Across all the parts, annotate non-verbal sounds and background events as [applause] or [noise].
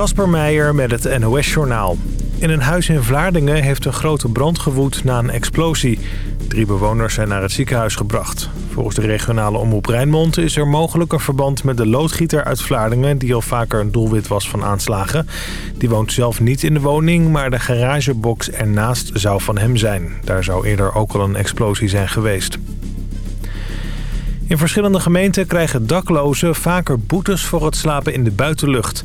Kasper Meijer met het NOS-journaal. In een huis in Vlaardingen heeft een grote brand gewoed na een explosie. Drie bewoners zijn naar het ziekenhuis gebracht. Volgens de regionale omroep Rijnmond is er mogelijk een verband met de loodgieter uit Vlaardingen... die al vaker een doelwit was van aanslagen. Die woont zelf niet in de woning, maar de garagebox ernaast zou van hem zijn. Daar zou eerder ook al een explosie zijn geweest. In verschillende gemeenten krijgen daklozen vaker boetes voor het slapen in de buitenlucht.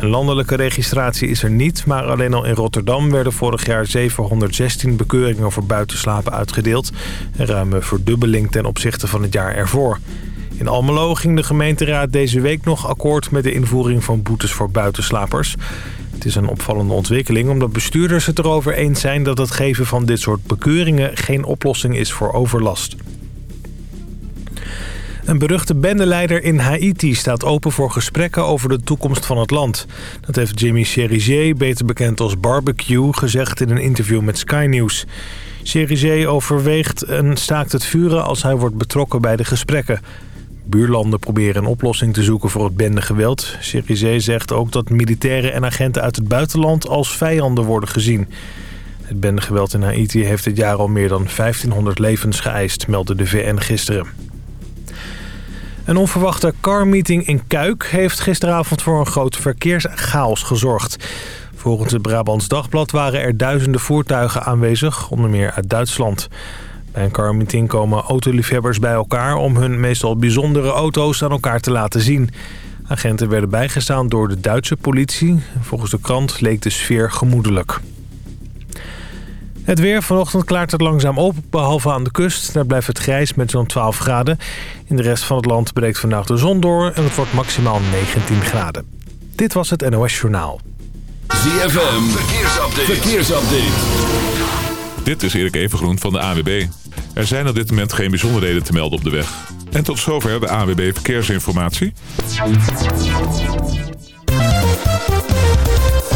Een landelijke registratie is er niet, maar alleen al in Rotterdam werden vorig jaar 716 bekeuringen voor buitenslapen uitgedeeld. Een ruime verdubbeling ten opzichte van het jaar ervoor. In Almelo ging de gemeenteraad deze week nog akkoord met de invoering van boetes voor buitenslapers. Het is een opvallende ontwikkeling omdat bestuurders het erover eens zijn dat het geven van dit soort bekeuringen geen oplossing is voor overlast. Een beruchte bendeleider in Haiti staat open voor gesprekken over de toekomst van het land. Dat heeft Jimmy Cherizier, beter bekend als Barbecue, gezegd in een interview met Sky News. Cherizier overweegt een staakt het vuren als hij wordt betrokken bij de gesprekken. Buurlanden proberen een oplossing te zoeken voor het bendegeweld. Cherizier zegt ook dat militairen en agenten uit het buitenland als vijanden worden gezien. Het bendegeweld in Haiti heeft dit jaar al meer dan 1500 levens geëist, meldde de VN gisteren. Een onverwachte carmeeting in Kuik heeft gisteravond voor een groot verkeerschaos gezorgd. Volgens het Brabants Dagblad waren er duizenden voertuigen aanwezig, onder meer uit Duitsland. Bij een carmeeting komen autoliefhebbers bij elkaar om hun meestal bijzondere auto's aan elkaar te laten zien. Agenten werden bijgestaan door de Duitse politie. Volgens de krant leek de sfeer gemoedelijk. Het weer. Vanochtend klaart het langzaam op, behalve aan de kust. Daar blijft het grijs met zo'n 12 graden. In de rest van het land breekt vandaag de zon door en het wordt maximaal 19 graden. Dit was het NOS Journaal. ZFM. Verkeersupdate. Verkeersupdate. Dit is Erik Evengroen van de AWB. Er zijn op dit moment geen bijzonderheden te melden op de weg. En tot zover de AWB Verkeersinformatie.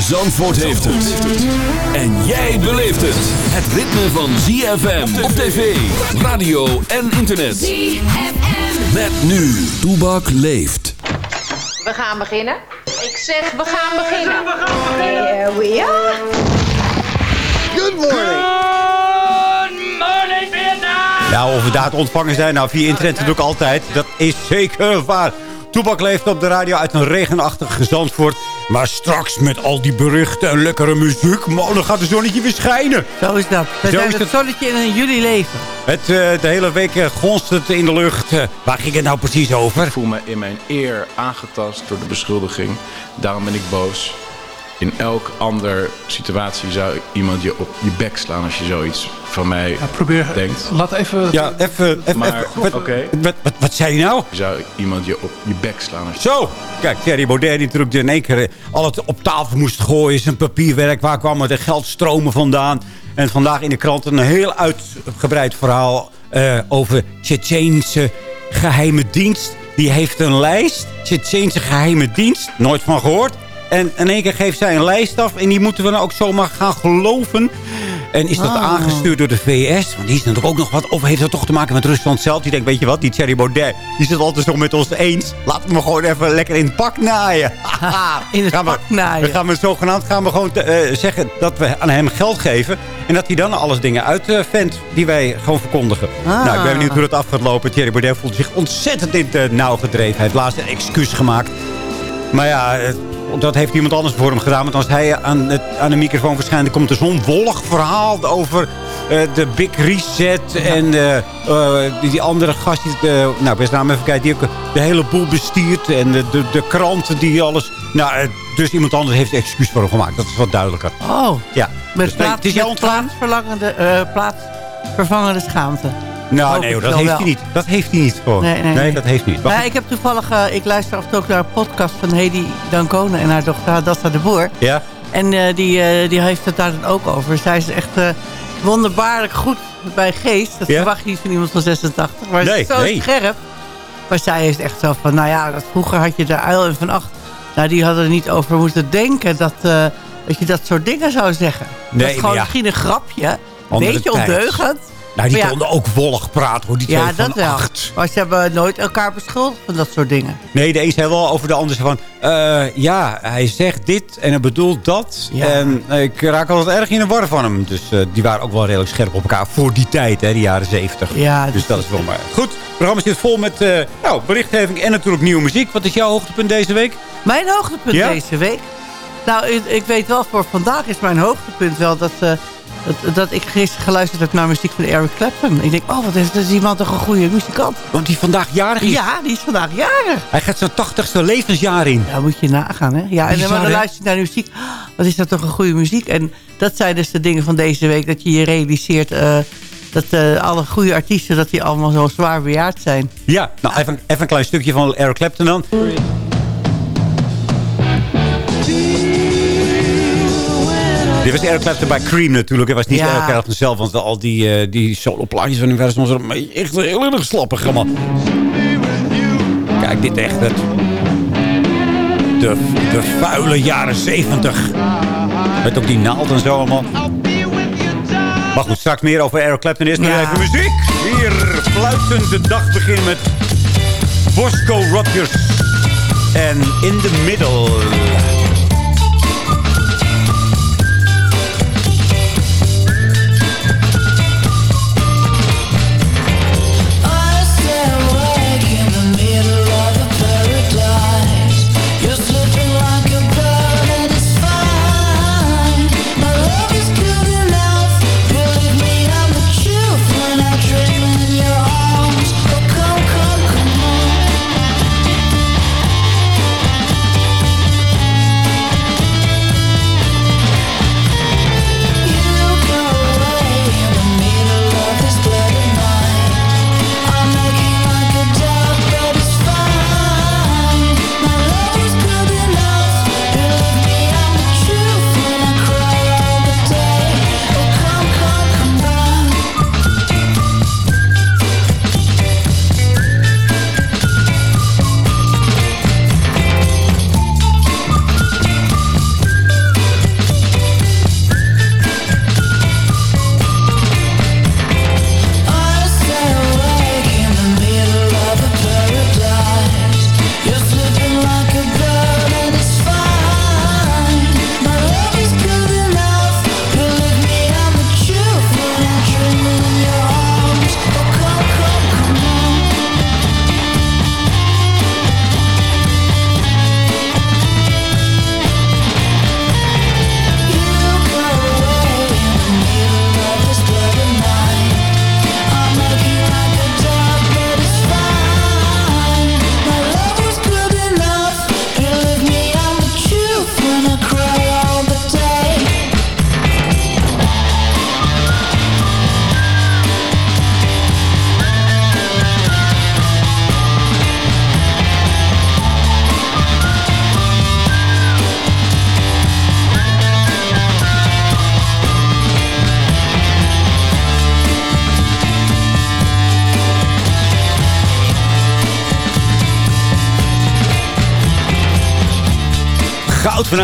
Zandvoort heeft het. En jij beleeft het. Het ritme van ZFM op tv, radio en internet. ZFM. Met nu, Toebak leeft. We gaan beginnen. Ik zeg, we gaan beginnen. We gaan beginnen. Here we are. Good morning. Good morning, Vietnam. Ja, of we daar te ontvangen zijn, nou via internet natuurlijk altijd. Dat is zeker waar. Toebak leeft op de radio uit een regenachtige Zandvoort. Maar straks met al die berichten en lekkere muziek... Man, dan gaat het zonnetje weer schijnen. Zo is dat. We Zo zijn is het het. zonnetje in jullie leven. Het, eh, de hele week eh, gonst het in de lucht. Eh, waar ging het nou precies over? Ik voel me in mijn eer aangetast door de beschuldiging. Daarom ben ik boos. In elk andere situatie zou iemand je op je bek slaan als je zoiets van mij Probeer, denkt. laat even... Ja, even... even, Maar, even- wat, oké. wat, wat, wat zei hij nou? Zou iemand je op je bek slaan als je... Zo, kijk, Thierry Baudet die natuurlijk in één keer eh, al het op tafel moest gooien. Zijn papierwerk, waar kwamen de geldstromen vandaan? En vandaag in de krant een heel uitgebreid verhaal eh, over Tsjetsjeense geheime dienst. Die heeft een lijst, Tsjetsjeense geheime dienst, nooit van gehoord. En in één keer geeft zij een lijst af en die moeten we dan ook zomaar gaan geloven. En is dat Ah. aangestuurd door de VS? Want die is natuurlijk ook nog wat. Of heeft dat toch te maken met Rusland zelf? Die denkt, weet je wat, die Thierry Baudet, die het altijd zo met ons eens. Laten we hem gewoon even lekker in het pak naaien. [laughs] In het Gaan we- pak naaien. Dan gaan we zogenaamd gaan we gewoon te- eh, zeggen dat we aan hem geld geven. En dat hij dan alles dingen uitvindt die wij gewoon verkondigen. Ah. Nou, ik ben benieuwd hoe dat af gaat lopen. Thierry Baudet voelt zich ontzettend in de nauw gedreven. Hij heeft laatst een excuus gemaakt. Maar ja, eh, dat heeft iemand anders voor hem gedaan. Want als hij aan, het, aan de microfoon verschijnt... dan komt er zo'n wollig verhaal over eh, de Big Reset... en eh, eh, die, andere gast, die, nou, best naam even kijken... die ook de hele boel bestiert en de, de, de kranten die alles... Nou, dus iemand anders heeft excuus voor hem gemaakt. Dat is wat duidelijker. Oh, Ja. met, Dus nee, plaats, het is jou met ontgaan? plaatsverlangende, plaatsvervangende schaamte. Nou, nee, hoor, dat heeft wel. hij niet. Dat heeft hij niet gewoon. Nee, nee, nee. dat heeft hij niet. Ja, ik heb toevallig, eh, ik luister af en toe ook naar een podcast van Hedy Dancona en haar dochter Hadassa de Boer. Ja? En eh, die, eh, die heeft het daar dan ook over. Zij is echt wonderbaarlijk goed bij geest. Dat Ja? verwacht je niet van iemand van 86. Maar Nee, is zo nee. scherp. Maar zij is echt zo van, nou ja, dat, vroeger had je de uil en van acht. Nou, die hadden er niet over moeten denken dat, dat je dat soort dingen zou zeggen. dat Nee, is gewoon ja. misschien een grapje. Een Andere beetje ondeugend. Nou, die ja, konden ook wollig praten, hoor. Die twee Ja, dat wel. acht. Maar ze hebben nooit elkaar beschuldigd van dat soort dingen. Nee, de een zei wel over de ander van... eh, ja, hij zegt dit en hij bedoelt dat. Ja. En eh, ik raak altijd erg in de war van hem. Dus eh, die waren ook wel redelijk scherp op elkaar voor die tijd, hè, de jaren zeventig. Ja, Dus dat is wel maar. Goed, het programma zit vol met nou, berichtgeving en natuurlijk nieuwe muziek. Wat is jouw hoogtepunt deze week? Mijn hoogtepunt Ja? deze week? Nou, ik, ik weet wel, voor vandaag is mijn hoogtepunt wel dat, dat, dat ik gisteren geluisterd heb naar muziek van Eric Clapton. Ik denk, oh, wat is, dat is die man toch een goede muzikant? Want die vandaag jarig is. Ja, die is vandaag jarig. Hij gaat zijn tachtigste levensjaar in. Ja, moet je nagaan, hè? Ja, en Bizar, dan, dan luister je naar de muziek. Ah, Wat is dat toch een goede muziek? En dat zijn dus de dingen van deze week. Dat je je realiseert eh, dat eh, alle goede artiesten... dat die allemaal zo zwaar bejaard zijn. Ja, nou even, even een klein stukje van Eric Clapton dan. Dit was Eric Clapton bij Cream natuurlijk. Het was niet Ja. Eric Clapton zelf, want al die, eh die solo-plaatjes van soms wel echt heel erg slappig allemaal. Kijk, dit echt het... De, de vuile jaren zeventig. Met ook die naald en zo allemaal. Maar goed, straks meer over Eric Clapton. Eerst nog Ja. even muziek. Hier fluitend de dag beginnen met Bosco Rogers. En In the Middle.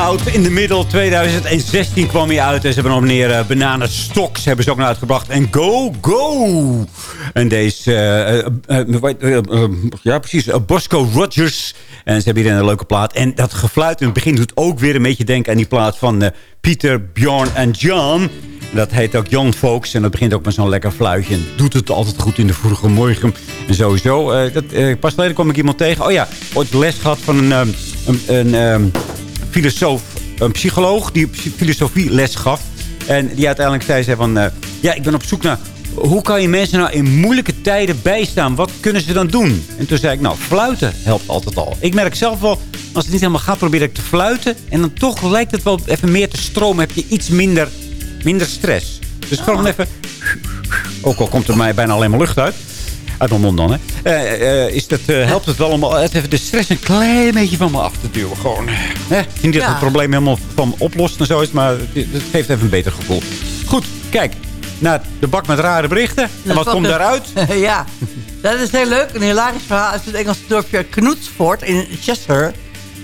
In de middel 2016 kwam hij uit. En ze hebben nog meer uh, Banana Stocks hebben ze ook nog uitgebracht. En Go Go! En deze... uh, uh, ja, precies. Bosco Rogers. En ze hebben hier een leuke plaat. En dat gefluit in het begin doet ook weer een beetje denken aan die plaat van Pieter, Bjorn en John. Dat heet ook Jan Folks. En dat begint ook met zo'n lekker fluitje. En doet het altijd goed in de vroege morgen. En sowieso. Dat, pas geleden kwam ik iemand tegen. Oh ja, ooit les gehad van een, een, filosoof. Een psycholoog die filosofie les gaf. En die uiteindelijk zei ze van... Uh, ja, ik ben op zoek naar... Hoe kan je mensen nou in moeilijke tijden bijstaan? Wat kunnen ze dan doen? En toen zei ik, nou, fluiten helpt altijd al. Ik merk zelf wel, als het niet helemaal gaat, probeer ik te fluiten. En dan toch lijkt het wel even meer te stromen. Heb je iets minder minder stress. Dus gewoon even... Ook al komt er mij bijna alleen maar lucht uit. Uit mijn mond dan, hè. Eh, eh, is dat, eh, helpt het wel om even de stress een klein beetje van me af te duwen. Gewoon. Hè? Niet dat Ja. het probleem helemaal van oplost en zo is, maar het, geeft even een beter gevoel. Goed, kijk. Naar de bak met rare berichten. En wat komt daaruit? [laughs] ja, dat is heel leuk. Een hilarisch verhaal uit het Engelse dorpje Knoetsford in Chester.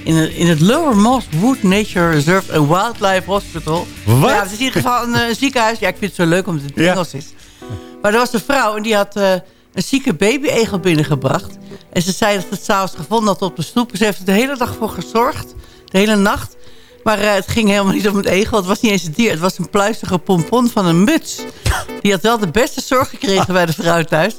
In het, in het Lower Moss Wood Nature Reserve and Wildlife Hospital. Wat? Ja, het is in ieder geval een ziekenhuis. Ja, ik vind het zo leuk omdat het Ja. Engels is. Maar er was een vrouw en die had een zieke baby-egel binnengebracht. En ze zei dat ze het s'avonds gevonden had op de stoep. Ze heeft er de hele dag voor gezorgd. De hele nacht. Maar eh, het ging helemaal niet om het egel. Het was niet eens een dier. Het was een pluizige pompon van een muts. Die had wel de beste zorg gekregen bij de vrouw thuis.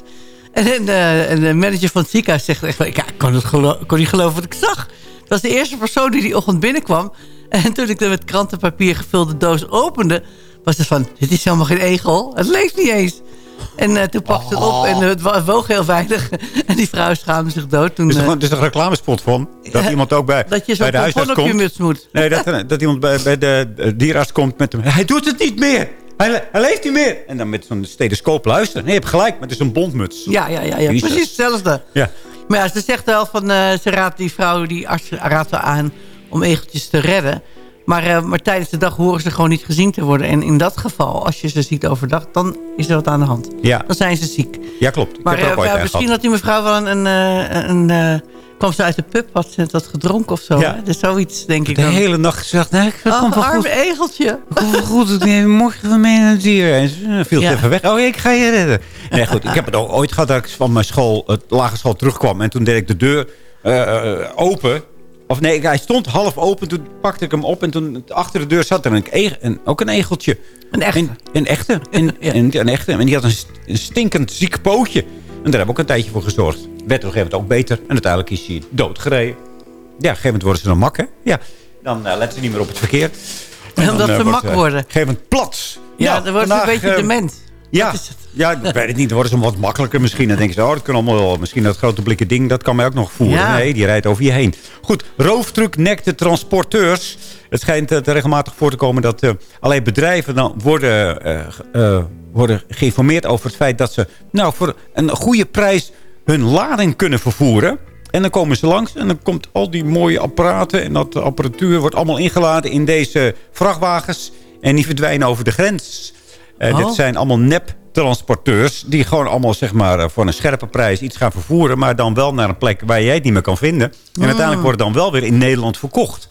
En, eh, de manager van het ziekenhuis zegt echt... ik kon, het niet geloven wat ik zag. Het was de eerste persoon die die ochtend binnenkwam. En toen ik de met krantenpapier gevulde doos opende... was het van, dit is helemaal geen egel. Het leeft niet eens. En eh, toen pakte ze het op en het wa- woog heel weinig. [laughs] En die vrouw schaamde zich dood. Toen, Er is, eh, er een reclamespot van? Dat iemand ook bij, dat je bij de huisarts je komt. muts moet. Nee, dat, [laughs] dat iemand bij, bij de eh, dierarts komt met hem. Hij doet het niet meer. Hij, hij leeft niet meer. En dan met zo'n stethoscoop luisteren. Nee, je hebt gelijk, maar het is een bondmuts. Ja, ja, ja, ja Jezus. precies hetzelfde. Ja. Maar ja, ze zegt wel van, eh, ze raadt die vrouw, die arts raadt aan om egeltjes te redden. Maar, eh, maar tijdens de dag horen ze gewoon niet gezien te worden. En in dat geval, als je ze ziet overdag, dan is er wat aan de hand. Ja. Dan zijn ze ziek. ja, klopt. Ik Maar heb er ook eh, misschien gehad. had die mevrouw wel een... een, eh, een kwam ze uit de pub, had ze wat gedronken of zo. Ja. hè? Dus zoiets, denk ik De dan. hele nacht gezegd, nee, ik Oh, wel arm goed. egeltje. Goed, ik neem morgen van mee naar het dier. En ze viel Ja. even weg. Oh, ik ga je redden. Nee, goed. Ik heb het ook ooit gehad dat ik van mijn school, het lagere school, terugkwam. En toen deed ik de deur open. Of nee, hij stond half open. Toen pakte ik hem op. En toen achter de deur zat er een, een, ook een egeltje. Een echte. Een, een echte. Een, [laughs] Ja. een, een echte. En die had een, st- een stinkend ziek pootje. En daar heb ik ook een tijdje voor gezorgd. Werd op een gegeven moment ook beter. En uiteindelijk is hij doodgereden. Ja, op een gegeven moment worden ze dan mak, hè? Ja. Dan eh, letten ze niet meer op het verkeer. En Omdat dan, eh, ze mak eh, worden. Op een gegeven moment plat. Ja, Nou, dan wordt ze een beetje dement. Ja, Dat is het. ja, ik weet het niet. Dan worden ze wat makkelijker misschien. Dan denken ze, oh, dat kan allemaal wel. Misschien dat grote blikken ding, dat kan mij ook nog voeren. Ja. Nee, die rijdt over je heen. Goed, roofdruk nekt de transporteurs. Het schijnt te regelmatig voor te komen dat eh, allerlei bedrijven dan worden, eh, worden geïnformeerd over het feit dat ze nou, voor een goede prijs hun lading kunnen vervoeren. En dan komen ze langs en dan komt al die mooie apparaten en dat apparatuur wordt allemaal ingeladen in deze vrachtwagens. En die verdwijnen over de grens. Eh, Oh. Dit zijn allemaal nep-transporteurs die gewoon allemaal zeg maar, eh, voor een scherpe prijs iets gaan vervoeren. Maar dan wel naar een plek waar jij het niet meer kan vinden. En uiteindelijk wordt het dan wel weer in Nederland verkocht.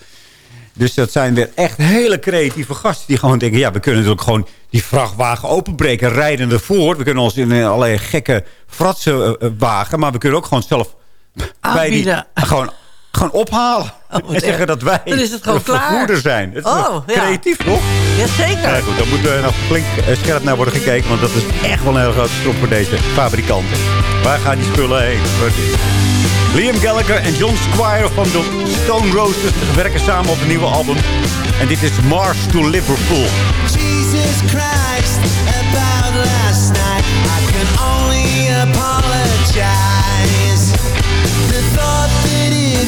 Dus dat zijn weer echt hele creatieve gasten die gewoon denken... ja, we kunnen natuurlijk gewoon die vrachtwagen openbreken, rijden ervoor. We kunnen ons in eh, allerlei gekke fratsen wagen... maar we kunnen ook gewoon zelf bij die, Aanbieden. gewoon, gewoon ophalen. [laughs] Oh, en zeggen dat wij Dan is het gewoon de klaar. vervoerder zijn. Het is Oh, ja. creatief, toch? Jazeker. Ja, goed, dan moet er nog flink eh, scherp naar worden gekeken. Want dat is echt wel een hele grote strop voor deze fabrikanten. Waar gaan die spullen heen? Liam Gallagher en John Squire van de Stone Roses werken samen op een nieuwe album. En dit is Mars to Liverpool. Jesus Christ, about last night, I can only apologize.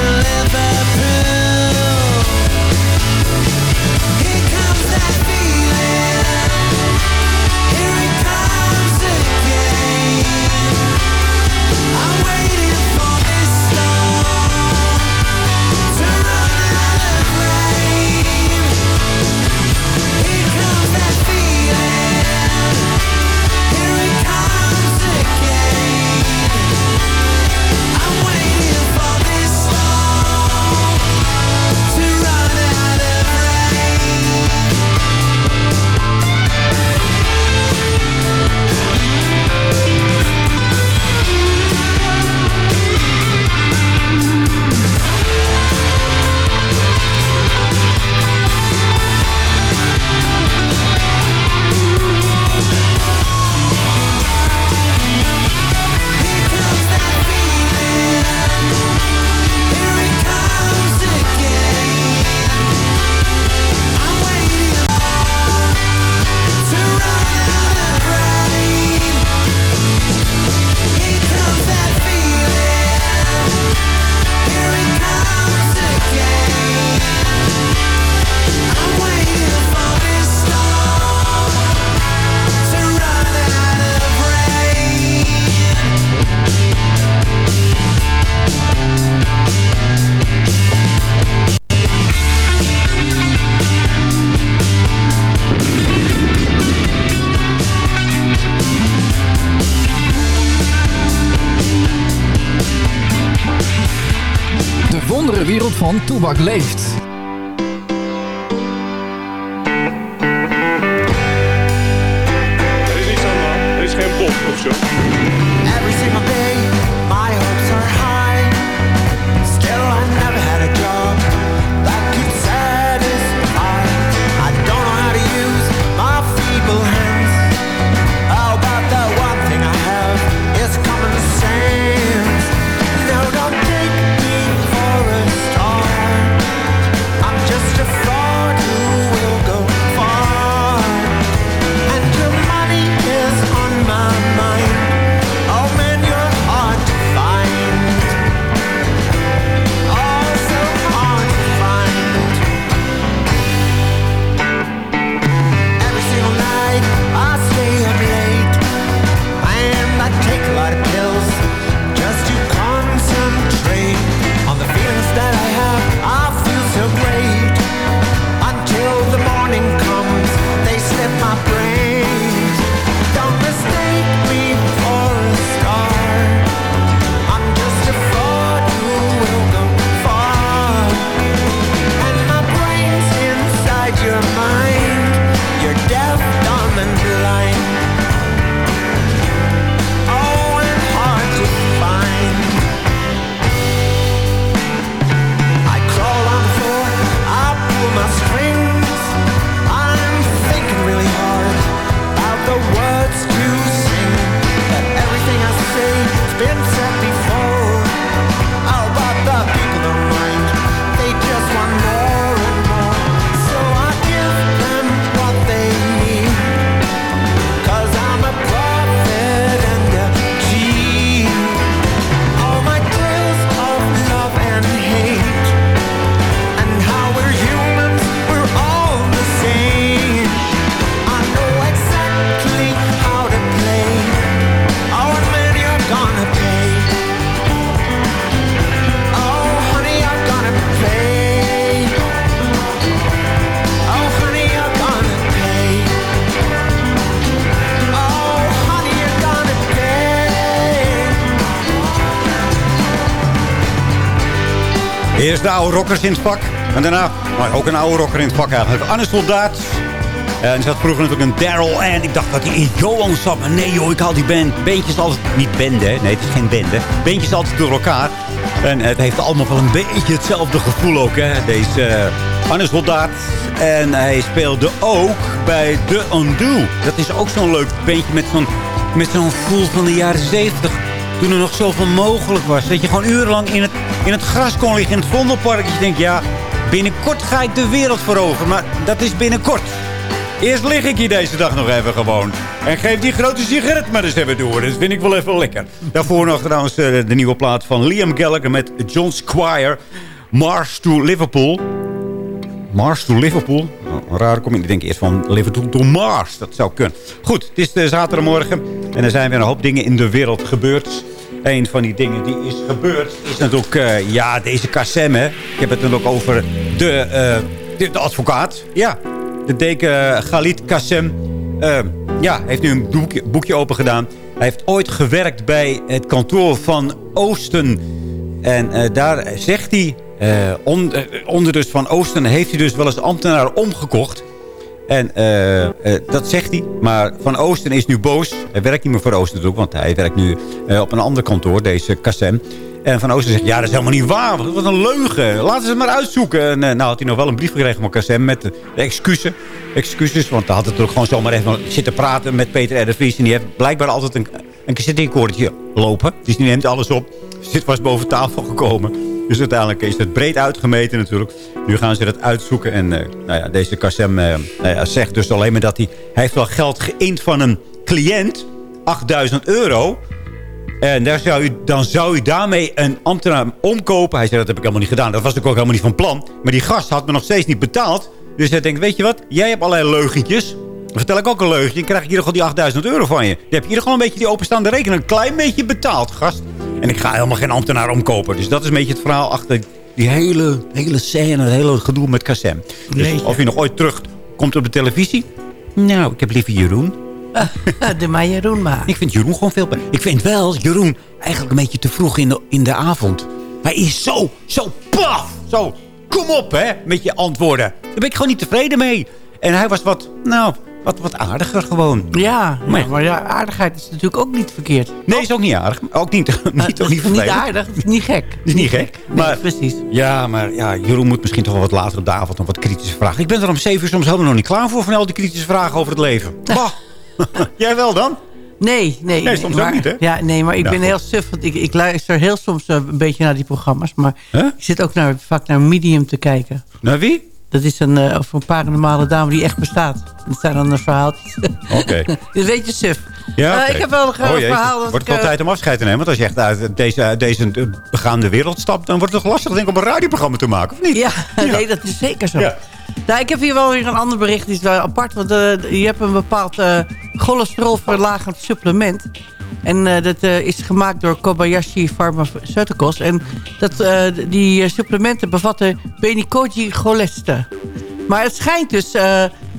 deliver van Eerst de oude rockers in het pak. En daarna maar ook een oude rocker in het pak eigenlijk. Anne Soldaat. En er zat vroeger natuurlijk een Daryl en Ik dacht dat hij in Johan zat. Maar nee joh, ik haal die band. Beentjes altijd... Niet bende, nee het is geen bende. Beentjes altijd door elkaar. En het heeft allemaal wel een beetje hetzelfde gevoel ook. Hè? Deze uh, Anne Soldaat. En hij speelde ook bij The Undo. Dat is ook zo'n leuk beentje met zo'n met zo'n gevoel van de jaren 70 toen er nog zoveel mogelijk was. Dat je gewoon urenlang in het, in het gras kon liggen in het Vondelpark. Je denkt, ja, binnenkort ga ik de wereld veroveren. Maar dat is binnenkort. Eerst lig ik hier deze dag nog even gewoon. En geef die grote sigaret maar eens even door. Dat vind ik wel even lekker. Daarvoor nog trouwens uh, de nieuwe plaat van Liam Gallagher met John Squire. Mars to Liverpool. Mars to Liverpool. Een rare kom ik denk eerst van Liverpool to Mars. Dat zou kunnen. Goed, het is de zaterdagmorgen. En er zijn weer een hoop dingen in de wereld gebeurd. Een van die dingen die is gebeurd is natuurlijk... Uh, ja, deze Kassem, hè. Ik heb het natuurlijk over de, uh, de, advocaat. Ja, de deken Khalid Kassem. Uh, ja, heeft nu een boekje, boekje open gedaan. Hij heeft ooit gewerkt bij het kantoor van Oosten. En daar zegt hij... On, onder dus van Oosten heeft hij dus wel eens ambtenaar omgekocht. En uh, dat zegt hij. Maar Van Oosten is nu boos. Hij werkt niet meer voor Oosten natuurlijk. Want hij werkt nu op een ander kantoor, deze Kassem. En Van Oosten zegt, ja, dat is helemaal niet waar. Wat een leugen. Laten ze het maar uitzoeken. En nou had hij nog wel een brief gekregen van Kassem met excuses. Excuses, want hij had het ook gewoon zomaar even zitten praten met Peter R. En die heeft blijkbaar altijd een, een cassetterecordertje lopen. Dus die neemt alles op. Dit was boven tafel gekomen. Dus uiteindelijk is het breed uitgemeten natuurlijk. Nu gaan ze dat uitzoeken. En uh, nou ja, deze Kassem uh, nou ja, zegt dus alleen maar dat hij... Hij heeft wel geld geïnd van een cliënt. 8000 euro. En daar zou u, dan zou u daarmee een ambtenaar omkopen. Hij zei, dat heb ik helemaal niet gedaan. Dat was natuurlijk ook helemaal niet van plan. Maar die gast had me nog steeds niet betaald. Dus hij denkt, weet je wat? Jij hebt allerlei leugentjes. Vertel ik ook een leugentje. Dan krijg ik hier gewoon die 8000 euro van je. Dan heb je hier gewoon een beetje die openstaande rekening. Een klein beetje betaald, gast. En ik ga helemaal geen ambtenaar omkopen. Dus dat is een beetje het verhaal achter die hele, hele scène. Het hele gedoe met Kassem. Dus nee, of je nog ooit terugkomt op de televisie. Nou, ik heb liever Jeroen. de maar Jeroen maar. Ik vind Jeroen gewoon veel beter. Ik vind wel Jeroen eigenlijk een beetje te vroeg in de, in de avond. Hij is zo, zo paf! Zo, kom op hè, met je antwoorden. Daar ben ik gewoon niet tevreden mee. En hij was wat, nou, wat, wat aardiger gewoon. Ja, Maar- ja, maar ja, aardigheid is natuurlijk ook niet verkeerd. Nee, is ook niet aardig. [laughs] Ook niet, niet, ook niet vervelend. aardig, het is niet gek. Het is niet gek. Maar, precies. Ja, maar ja, Jeroen moet misschien toch wel wat later op de avond nog wat kritische vragen. Ik ben er om zeven uur soms helemaal nog niet klaar voor... van al die kritische vragen over het leven. [laughs] Bah. [laughs] Jij wel dan? Nee, nee. Nee, soms ook maar- niet, hè? Ja, nee, maar ik Nou, ben heel suf. Want ik, ik luister heel soms eh, een beetje naar die programma's. Maar Huh? ik zit ook naar, vaak naar Medium te kijken. Naar wie? Dat is een, eh, over een paranormale dame die echt bestaat. Dat zijn dan een verhaaltjes. Oké. [laughs] Een beetje suf. Ja, Eh, ik heb wel een Oh, verhaal. Wordt het wel eh, tijd om afscheid te nemen? Want als je echt uit deze, deze begaande wereld stapt... dan wordt het toch lastig denk ik, om een radioprogramma te maken, of niet? Ja, nee, dat is zeker zo. Ja. Nou, ik heb hier wel weer een ander bericht. Is wel apart. Want eh, je hebt een bepaald eh cholesterolverlagend supplement. En eh, dat is gemaakt door Kobayashi Pharmaceuticals. En dat, die supplementen bevatten Benicoji choleste. Maar het schijnt dus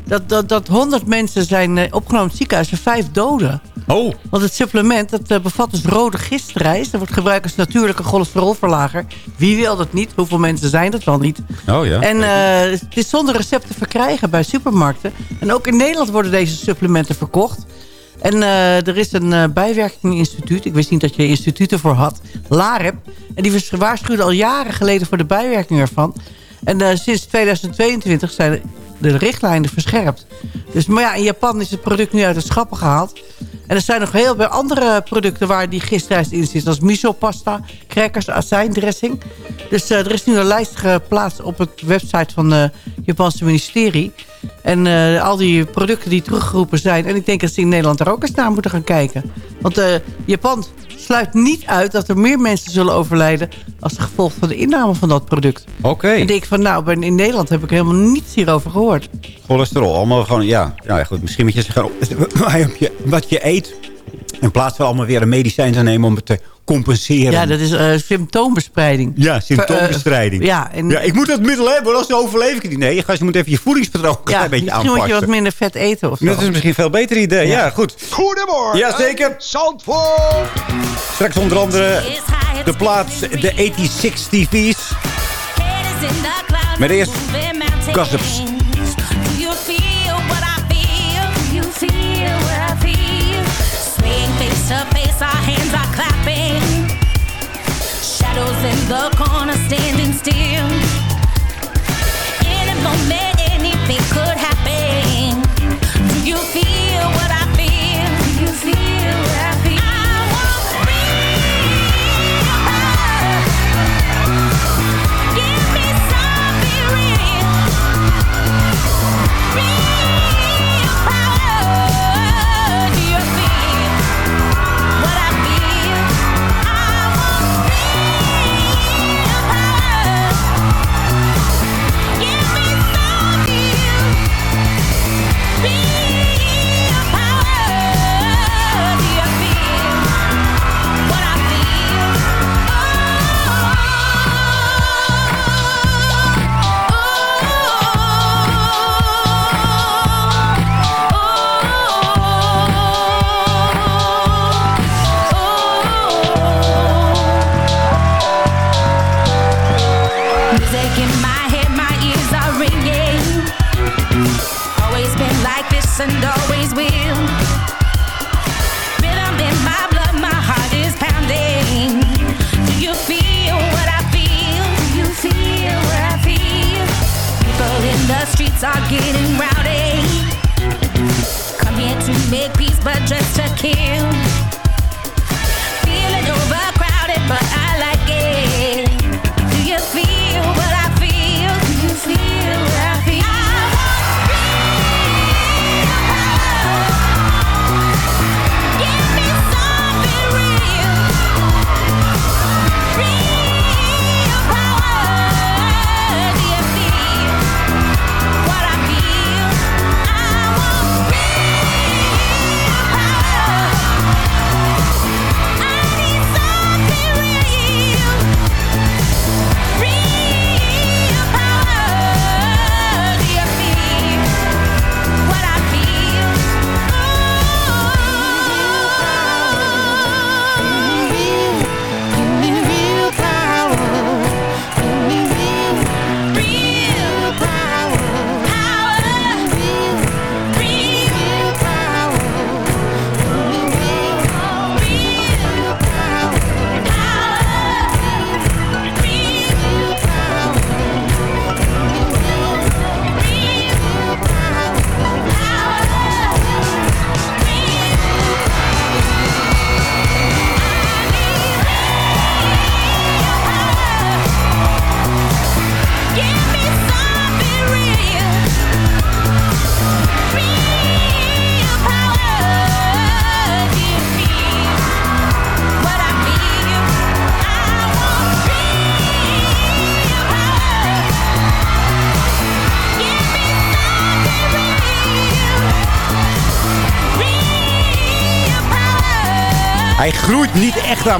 dat, dat, dat 100 mensen zijn opgenomen in het ziekenhuis en vijf doden. Oh, Want het supplement dat, eh, bevat dus rode gistrijs. Dat wordt gebruikt als natuurlijke cholesterolverlager. Wie wil dat niet? Hoeveel mensen zijn dat wel niet? oh ja. En eh, het is zonder recept te verkrijgen bij supermarkten. En ook in Nederland worden deze supplementen verkocht. En eh, er is een eh, bijwerkinginstituut. Ik wist niet dat je instituten voor had. LAREP. En die waarschuwde al jaren geleden voor de bijwerking ervan. En sinds 2022 zijn de richtlijnen verscherpt. Dus, maar ja, in Japan is het product nu uit de schappen gehaald. En er zijn nog heel veel andere producten waar die gistrijst in zit. Zoals miso-pasta, crackers, azijndressing. Dus eh, er is nu een lijst geplaatst op het website van het Japanse ministerie. En eh, al die producten die teruggeroepen zijn. En ik denk dat ze in Nederland er ook eens naar moeten gaan kijken. Want eh, Japan sluit niet uit dat er meer mensen zullen overlijden... als gevolg van de inname van dat product. Oké. En ik denk van, nou, in Nederland heb ik helemaal niets hierover gehoord. Cholesterol, allemaal gewoon, ja. Ja, goed, misschien moet je zeggen wat [laughs] je, wat je eet. In plaats van allemaal weer een medicijn te nemen om het te compenseren. Ja, dat is eh, symptoombespreiding. Ja, symptoombestrijding. Eh, ja, en- ja, ik moet dat middel hebben, anders overleef ik het niet. Nee, je, gaat- je moet even je voedingspatroon een Ja, klein beetje misschien aanpassen. moet je wat minder vet eten of zo. Dat is misschien een veel beter idee. Ja, goed. Goedemorgen. Ja, zeker. Zandvoort. Straks onder andere de plaats de 86 TV's. Maar eerst Gossips. The corner standing still.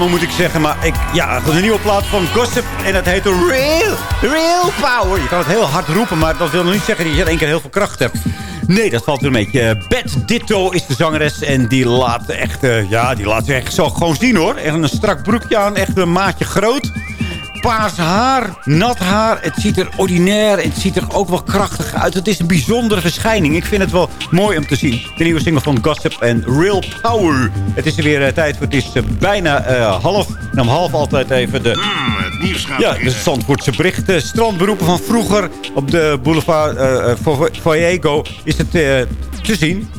Moet ik zeggen. Maar ik, ja, een nieuwe plaat van Gossip. En dat heet Real, Real Power. Je kan het heel hard roepen, maar dat wil nog niet zeggen dat je in één keer heel veel kracht hebt. Nee, dat valt een beetje. Beth Ditto is de zangeres. En die laat echt, eh, ja, die laat echt zo gewoon zien hoor. Echt een strak broekje aan, echt een maatje groot paars haar, nat haar. Het ziet er ordinair, het ziet er ook wel krachtig uit. Het is een bijzondere verschijning. Ik vind het wel mooi om te zien. De nieuwe single van Gossip en Real Power. Het is er weer eh, tijd voor. Het is eh, bijna eh, half. En om half altijd even de... het nieuws gaat Ja, de Zandvoortse berichten. Strandberoepen van vroeger op de boulevard Vallejo is het te zien.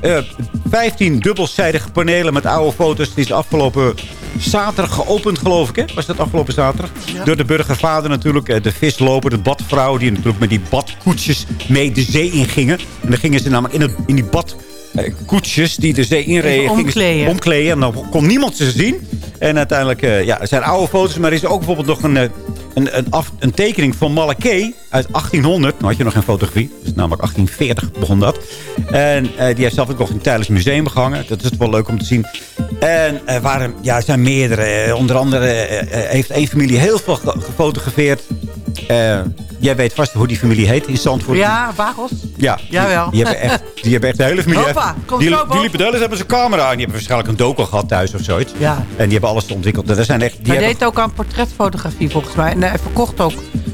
15 dubbelzijdige panelen met oude foto's. Die is afgelopen zaterdag geopend, geloof ik. Hè? Was dat afgelopen zaterdag? Door de burgervader natuurlijk. De visloper, de badvrouw. Die natuurlijk met die badkoetsjes mee de zee ingingen. En dan gingen ze namelijk in, het, in die bad koetsjes die de zee inreden. Omkleden. omkleden. En dan kon niemand ze zien. En uiteindelijk, uh, ja, zijn oude foto's. Maar er is ook bijvoorbeeld nog een, een, een, af, een tekening van Malaké uit 1800. Nou had je nog geen fotografie. Dus namelijk 1840 begon dat. En uh, die heeft zelf ook nog in het Tijdens Museum gehangen. Dat is wel leuk om te zien. En er waren, ja, er zijn meerdere. onder andere heeft één familie heel veel gefotografeerd. Jij weet vast hoe die familie heet in Zandvoort. Ja, Wagels. Ja, Jawel. Die, die, hebben echt, die hebben echt de hele familie. Hoppa, kom die, liepen de hele tijd hebben ze camera. En die hebben waarschijnlijk een doco gehad thuis of zoiets. Ja. En die hebben alles ontwikkeld. Er zijn echt, die hij hebben... deed ook aan portretfotografie volgens mij. En hij verkocht ook.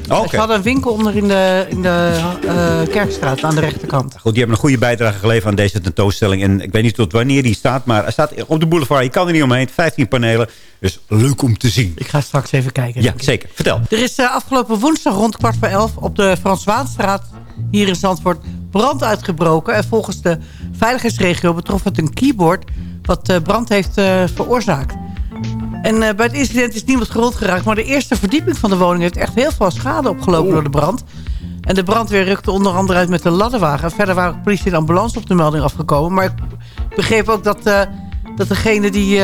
Oh, oké. Ze hadden een winkel onder in de, in de uh, Kerkstraat aan de rechterkant. Goed, die hebben een goede bijdrage geleverd aan deze tentoonstelling. En ik weet niet tot wanneer die staat. Maar hij staat op de boulevard. Je kan er niet omheen. 15 panelen. Dus leuk om te zien. Ik ga straks even kijken. Ja, zeker. Vertel. Er is uh, afgelopen woensdag rond kwart voor elf op de Frans Waanstraat hier in Zandvoort brand uitgebroken. En volgens de veiligheidsregio betrof het een keyboard wat uh, brand heeft uh, veroorzaakt. En uh, bij het incident is niemand gewond geraakt. Maar de eerste verdieping van de woning heeft echt heel veel schade opgelopen door de brand. En de brandweer rukte onder andere uit met de ladderwagen. Verder waren politie en ambulance op de melding afgekomen. Maar ik begreep ook dat, dat degene die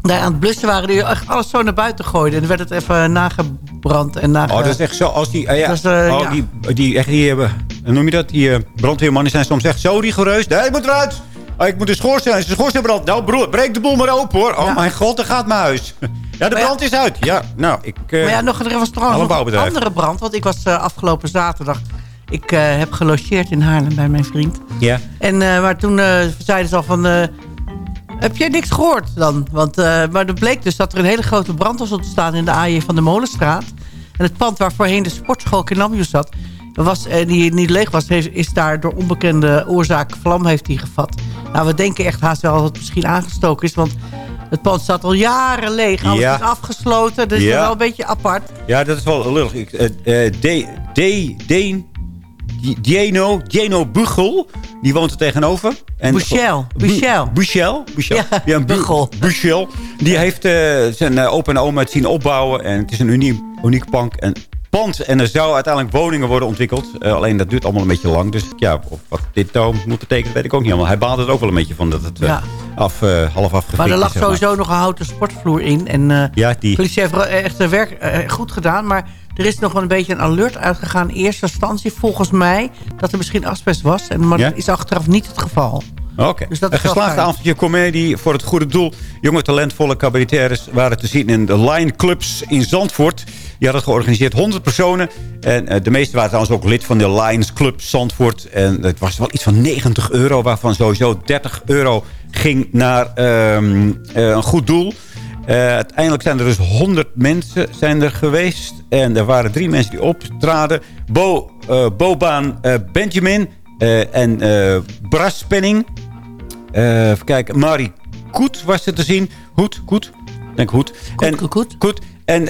daar aan het blussen waren... die echt alles zo naar buiten gooiden. En dan werd het even nagebrand en nage... Oh, dat is echt zo. Als die, uh, ja, is, uh, oh, ja. die, die, echt, die hebben... Noem je dat? Die uh, brandweermannen zijn soms echt zo rigoureus. Nee, ik moet eruit. Oh, ik moet de schoorsteen. De schoorsteen brandt. Nou, broer, breek de boel maar open, hoor. Oh, ja. mijn god, daar gaat mijn huis. Ja, de brand is uit. Ja, nou, ik... maar ja, nog, er was trouwens nog een andere brand. Want ik was afgelopen zaterdag... Ik heb gelogeerd in Haarlem bij mijn vriend. Ja. En, maar toen zeiden ze al van... Heb jij niks gehoord dan? Want, uh, maar er bleek dus dat er een hele grote brand was ontstaan in de AJ van de Molenstraat. En het pand waar voorheen de sportschool Kinambius zat... Was, en die niet leeg was, heeft, is daar door onbekende oorzaak vlam heeft die gevat. Nou, we denken echt haast wel dat het misschien aangestoken is. Want het pand staat al jaren leeg. Alles Ja. is afgesloten. Dus Ja. dat is wel een beetje apart. Ja, dat is wel lullig. Ik, eh, eh, De, De, De, Dieno, Dieno Bugel, die woont er tegenover. En Buchel, Bu- Buchel. Buchel? Buchel. Ja. Buchel. Die heeft eh, zijn eh, opa en oma het zien opbouwen. En het is een uniek, uniek. En, pand. en er zou uiteindelijk woningen worden ontwikkeld. Eh, alleen dat duurt allemaal een beetje lang. Dus ja, of wat dit nou moet betekenen, weet ik ook niet helemaal. Hij baalde er ook wel een beetje van dat het eh, Ja. af, half afgevinkt Maar er lag maar. sowieso nog een houten sportvloer in. En Ja, die. politie heeft echt werk goed gedaan. Maar er is nog wel een beetje een alert uitgegaan. In eerste instantie volgens mij dat er misschien asbest was. En, maar Ja? dat is achteraf niet het geval. Oké. Dus dat een geslaagde avondje comedie voor het goede doel. Jonge talentvolle cabaretiers waren te zien in de Lion Clubs in Zandvoort. Die hadden georganiseerd 100 personen. En eh, de meeste waren trouwens ook lid van de Lions Club Zandvoort. En het was wel iets van 90 euro, waarvan sowieso 30 euro ging naar ehm, eh, een goed doel. Eh, uiteindelijk zijn er dus 100 mensen zijn er geweest. En er waren drie mensen die optraden. Bo, eh, Bobaan eh, Benjamin en eh Bras Penning. Even kijken. Marie Koet was er te zien. Hoed, Koet. Denk Hoed. en, Koet, Koet. En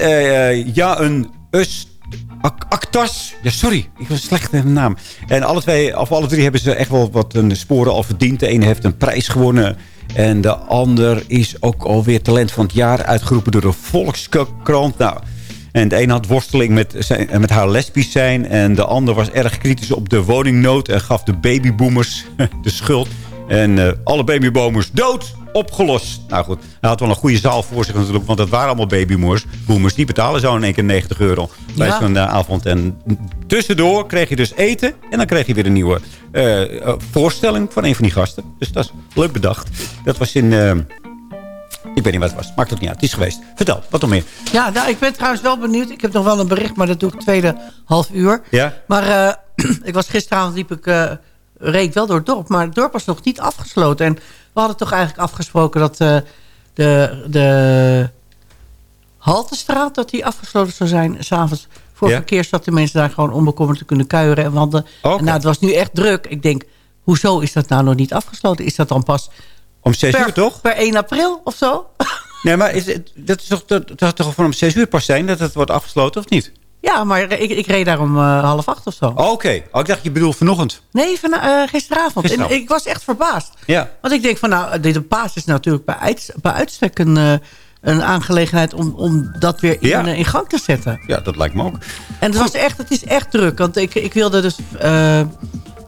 ja, een Us... Actas. Ja, sorry. Ik was slecht in de naam. En alle twee, of alle drie hebben ze echt wel wat een sporen al verdiend. De ene heeft een prijs gewonnen. En de ander is ook alweer talent van het jaar uitgeroepen door de Volkskrant. Nou, en de een had worsteling met, zijn, met haar lesbisch zijn. En de ander was erg kritisch op de woningnood. En gaf de babyboomers [laughs] de schuld. En eh, alle babyboomers dood opgelost. Nou goed, hij had wel een goede zaal voor zich natuurlijk. Want dat waren allemaal babyboomers. Boomers, die betalen zo in één keer 90 euro bij Ja. zo'n eh, avond. En tussendoor kreeg je dus eten. En dan kreeg je weer een nieuwe eh, eh, voorstelling van een van die gasten. Dus dat is leuk bedacht. Dat was in... Ik weet niet wat het was. Maakt ook niet uit. Het is geweest. Vertel, wat nog meer? Ja, nou, ik ben trouwens wel benieuwd. Ik heb nog wel een bericht, maar dat doe ik tweede half uur. Ja? Maar [clears throat] ik was gisteravond, liep ik, reed wel door het dorp. Maar het dorp was nog niet afgesloten. En we hadden toch eigenlijk afgesproken dat eh, de, de Haltestraat... dat die afgesloten zou zijn s'avonds voor Ja? verkeer... zodat de mensen daar gewoon onbekommerd te kunnen kuieren en wandelen. En nou, het was nu echt druk. Ik denk, hoezo is dat nou nog niet afgesloten? Is dat dan pas Om 6 per, uur toch? per 1 april of zo? Nee, maar is het, dat is toch, dat, dat toch van om 6 uur pas zijn dat het wordt afgesloten of niet? Ja, maar ik, ik reed daar om eh, half acht of zo. Oké. Oh, ik dacht je bedoelt vanochtend. Nee, van, eh, gisteravond. Gisteravond. En ik was echt verbaasd. Ja. Want ik denk van, nou, deze paas is natuurlijk bij, bij uitstek een, eh, een aangelegenheid om, om dat weer in, Ja. in gang te zetten. Ja, dat lijkt me ook. En het, was echt, het is echt druk. Want ik, ik wilde dus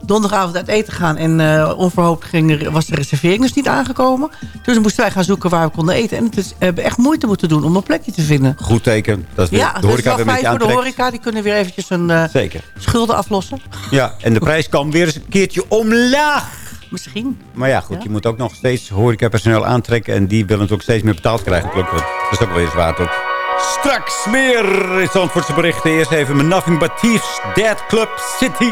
donderdagavond uit eten gaan. En eh, onverhoopt ging was de reservering dus niet aangekomen. Dus moesten wij gaan zoeken waar we konden eten. En het is, we hebben echt moeite moeten doen om een plekje te vinden. Goed teken. Dat is Ja, de dat is horeca wel weer een beetje fijn voor de horeca. Die kunnen weer eventjes hun eh, Zeker. schulden aflossen. Ja, en de prijs kan weer eens een keertje omlaag. Misschien. Maar ja, goed, Ja. je moet ook nog steeds horecapersoneel aantrekken. En die willen het ook steeds meer betaald krijgen. gelukkig. Dat is ook wel weer zwaar, toch? Straks meer in Zandvoortse berichten. Eerst even met Nothing But Thieves, Dead Club City.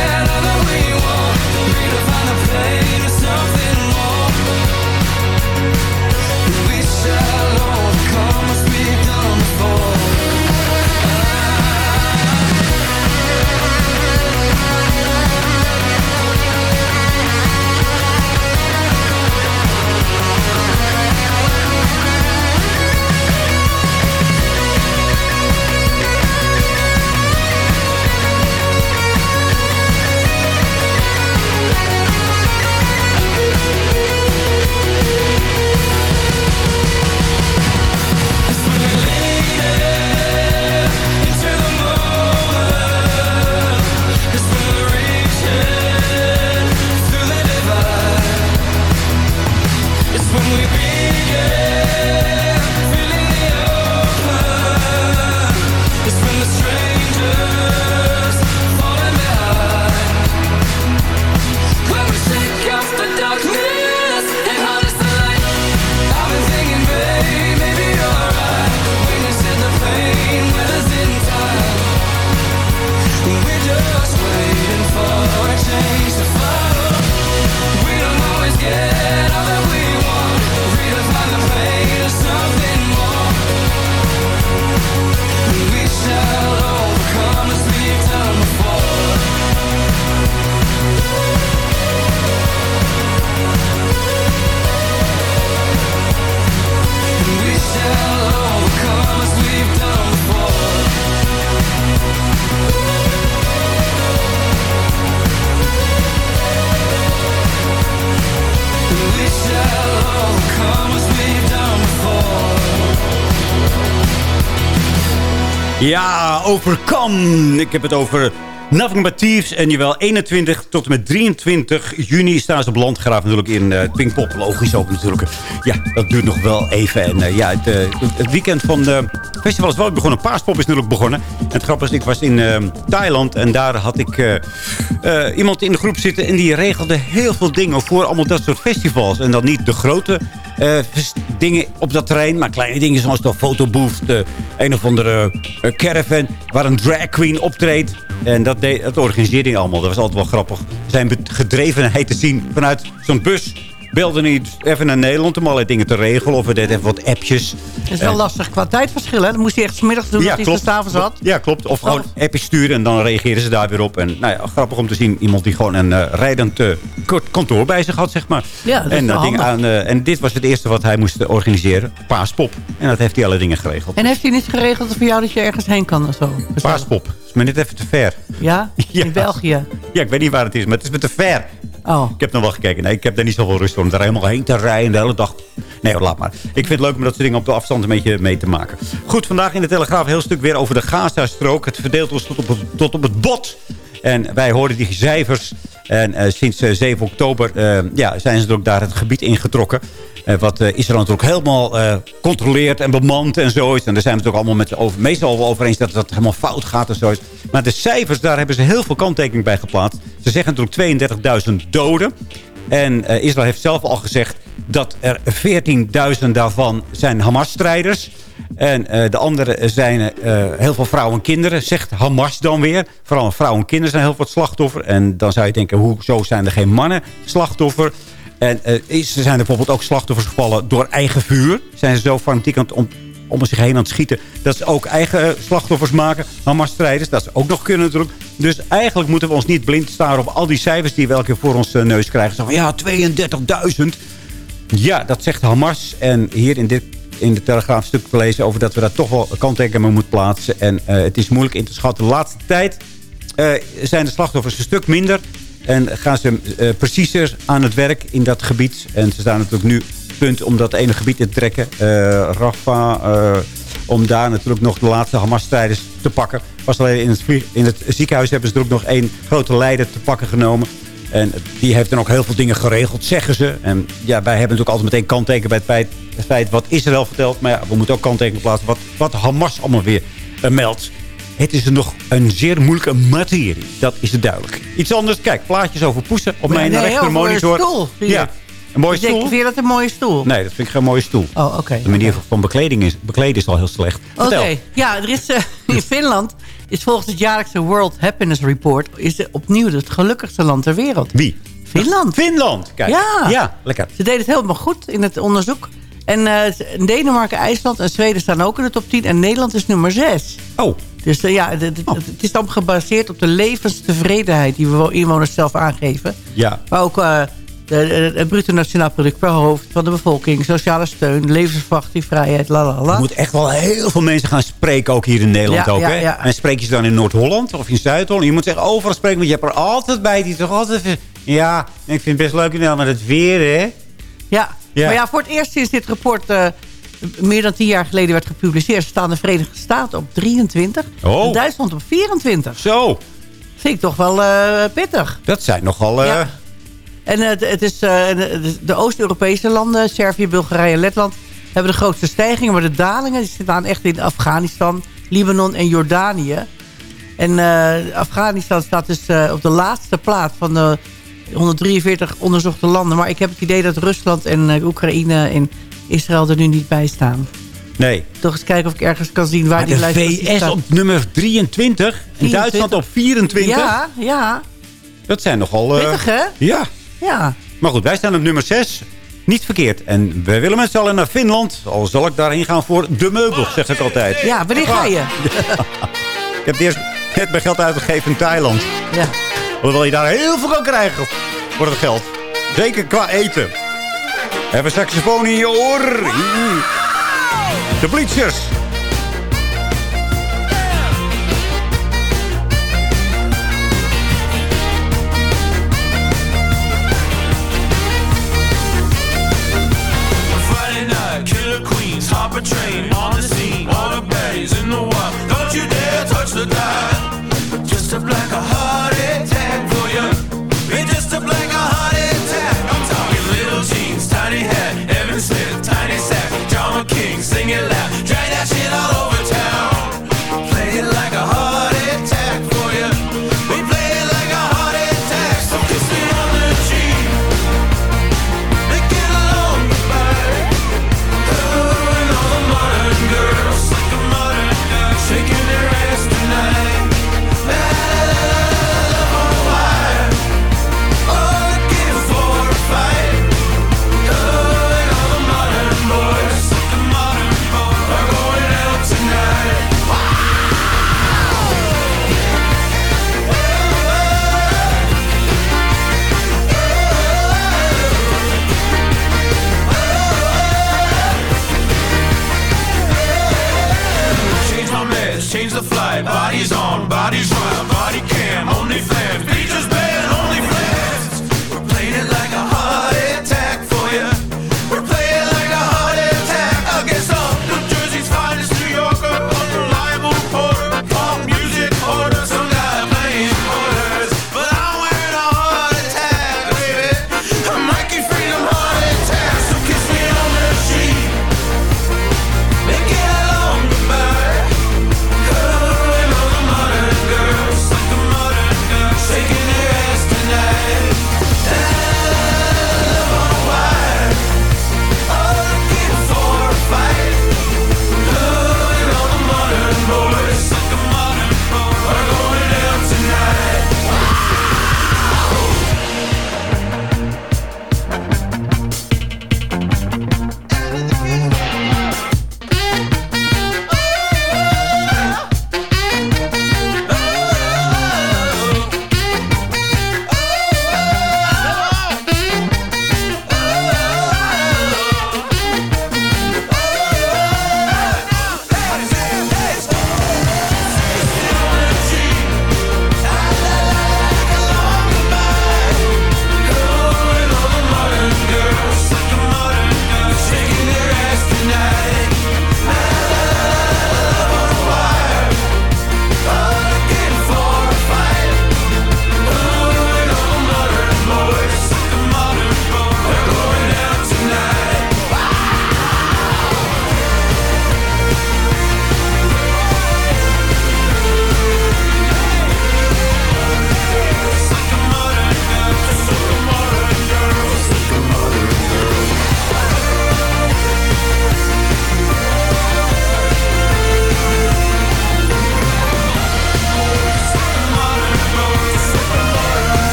Ja, Overcome. Ik heb het over Nothing But Thieves. En jawel, 21 tot en met 23 juni staan ze op Landgraaf natuurlijk in uh, Pinkpop. Logisch ook natuurlijk. Ja, dat duurt nog wel even. En uh, ja, het, uh, het, weekend van de festival is wel begonnen. Paaspop is natuurlijk begonnen. En het grappige is, ik was in Thailand en daar had ik iemand in de groep zitten. En die regelde heel veel dingen voor allemaal dat soort festivals. En dan niet de grote dingen op dat terrein. Maar kleine dingen zoals de fotobooth, de een of andere caravan waar een drag queen optreedt. En dat, dat organiseerde hij allemaal. Dat was altijd wel grappig. Zijn gedrevenheid te zien vanuit zo'n bus belde niet even naar Nederland om allerlei dingen te regelen. Of we deden even wat appjes. Het is wel lastig qua tijdverschil, hè? Dat moest hij echt smiddags doen ja, als hij s'avonds had. Ja, klopt. Of gewoon oh. appjes sturen en dan reageren ze daar weer op. En nou ja, grappig om te zien. Iemand die gewoon een uh, rijdend uh, kantoor bij zich had, zeg maar. Ja, dat en, is ding aan, en dit was het eerste wat hij moest organiseren. Paaspop. En dat heeft hij alle dingen geregeld. En heeft hij niet geregeld voor jou dat je ergens heen kan of zo? Paaspop. Is maar net even te ver. Ja? [laughs] ja? In België? Ja, ik weet niet waar het is, maar het is me te ver. Oh. Ik heb nog wel gekeken. Nee, ik heb daar niet zoveel rust voor om daar helemaal heen te rijden de hele dag. Nee, laat maar. Ik vind het leuk om dat soort dingen op de afstand een beetje mee te maken. Goed, vandaag in de Telegraaf heel stuk weer over de Gaza-strook. Het verdeelt ons tot op het, tot op het bot. En wij hoorden die cijfers. En uh, sinds uh, eh, 7 oktober uh, ja, zijn ze ook daar het gebied ingetrokken. Wat Israël natuurlijk helemaal controleert en bemant en zoiets. En daar zijn we het ook allemaal met meestal wel over eens dat dat helemaal fout gaat en zoiets. Maar de cijfers, daar hebben ze heel veel kanttekening bij geplaatst. Ze zeggen natuurlijk 32.000 doden. En Israël heeft zelf al gezegd dat er 14.000 daarvan zijn Hamas-strijders en de andere zijn heel veel vrouwen en kinderen, zegt Hamas dan weer. Vooral vrouwen en kinderen zijn heel veel slachtoffer. En dan zou je denken, hoezo zijn er geen mannen slachtoffer? En ze zijn er bijvoorbeeld ook slachtoffers gevallen door eigen vuur. Zijn ze zo fanatiek aan het om, om zich heen aan het schieten... dat ze ook eigen slachtoffers maken. Hamas-strijders, dat ze ook nog kunnen natuurlijk. Dus eigenlijk moeten we ons niet blind staren op al die cijfers... die we elke keer voor ons neus krijgen. Zo van, ja, 32.000. Ja, dat zegt Hamas. En hier in dit in de Telegraaf stuk lezen over dat we daar toch wel kanttekeningen moeten plaatsen. En uh, het is moeilijk in te schatten. De laatste tijd zijn de slachtoffers een stuk minder. En gaan ze uh, preciezer aan het werk in dat gebied. En ze staan natuurlijk nu punt om dat ene gebied in te trekken. Rafah, om daar natuurlijk nog de laatste Hamas-strijders te pakken. Pas alleen in het, in het ziekenhuis hebben ze er ook nog één grote leider te pakken genomen. En die heeft dan ook heel veel dingen geregeld, zeggen ze. En ja, wij hebben natuurlijk altijd meteen kanttekenen bij het feit, wat Israël vertelt. Maar ja, we moeten ook kanttekenen plaatsen wat, wat Hamas allemaal weer meldt. Het is nog een zeer moeilijke materie. Dat is het duidelijk. Iets anders. Kijk, plaatjes over poesen op mijn nee, rechtermonitor. Stoel, ja, een mooie stoel? Denk, vind je dat een mooie stoel? Nee, dat vind ik geen mooie stoel. Oh, oké. De manier van bekleding is, bekleden is al heel slecht. Oké, ja, er is, uh, [laughs] in Finland is volgens het jaarlijkse World Happiness Report... is het opnieuw het gelukkigste land ter wereld. Wie? Finland. Finland, kijk. Ja. ja, lekker. Ze deden het helemaal goed in het onderzoek. En uh, Denemarken, IJsland en Zweden staan ook in de top 10. En Nederland is nummer 6. Oh. Dus uh, ja, oh. het is dan gebaseerd op de levenstevredenheid... die we inwoners zelf aangeven. Ja. Maar ook... Uh, het bruto nationaal product per hoofd van de bevolking, sociale steun, levensverwachting, vrijheid, lalala. Je moet echt wel heel veel mensen gaan spreken, ook hier in Nederland. ook, hè? En spreek je ze dan in Noord-Holland of in Zuid-Holland? Je moet zeggen overal spreken, want je hebt er altijd bij die toch altijd... Ja, ik vind het best leuk in met het weer, hè? Ja. maar ja, voor het eerst sinds dit rapport... Uh, meer dan tien jaar geleden werd gepubliceerd... staan de Verenigde Staten op 23 oh. en Duitsland op 24. Zo. Vind ik toch wel uh, pittig. Dat zijn nogal... Uh, ja. En uh, het is, de Oost-Europese landen, Servië, Bulgarije en Letland... hebben de grootste stijgingen. Maar de dalingen die staan echt in Afghanistan, Libanon en Jordanië. En Afghanistan staat dus op de laatste plaats van de 143 onderzochte landen. Maar ik heb het idee dat Rusland en Oekraïne en Israël er nu niet bij staan. Nee. Toch eens kijken of ik ergens kan zien waar maar die lijst VS staat. op nummer 23 en Duitsland op 24. Ja, ja. Dat zijn nogal... Uh, Pittig, hè? Ja. Ja. Maar goed, wij staan op nummer 6. Niet verkeerd. En wij willen met z'n allen naar Finland. Al zal ik daarheen gaan voor de meubel, zeg ik altijd. Ja, wanneer ga je? [laughs] ik heb eerst net mijn geld uitgegeven in Thailand. Ja. Hoewel je daar heel veel kan krijgen voor het geld. Zeker qua eten. Even saxofoon in je oor. De. Hop train on the scene, all the baddies in the wild. Don't you dare touch the dial. Bodies on, bodies run, body cam, only flames.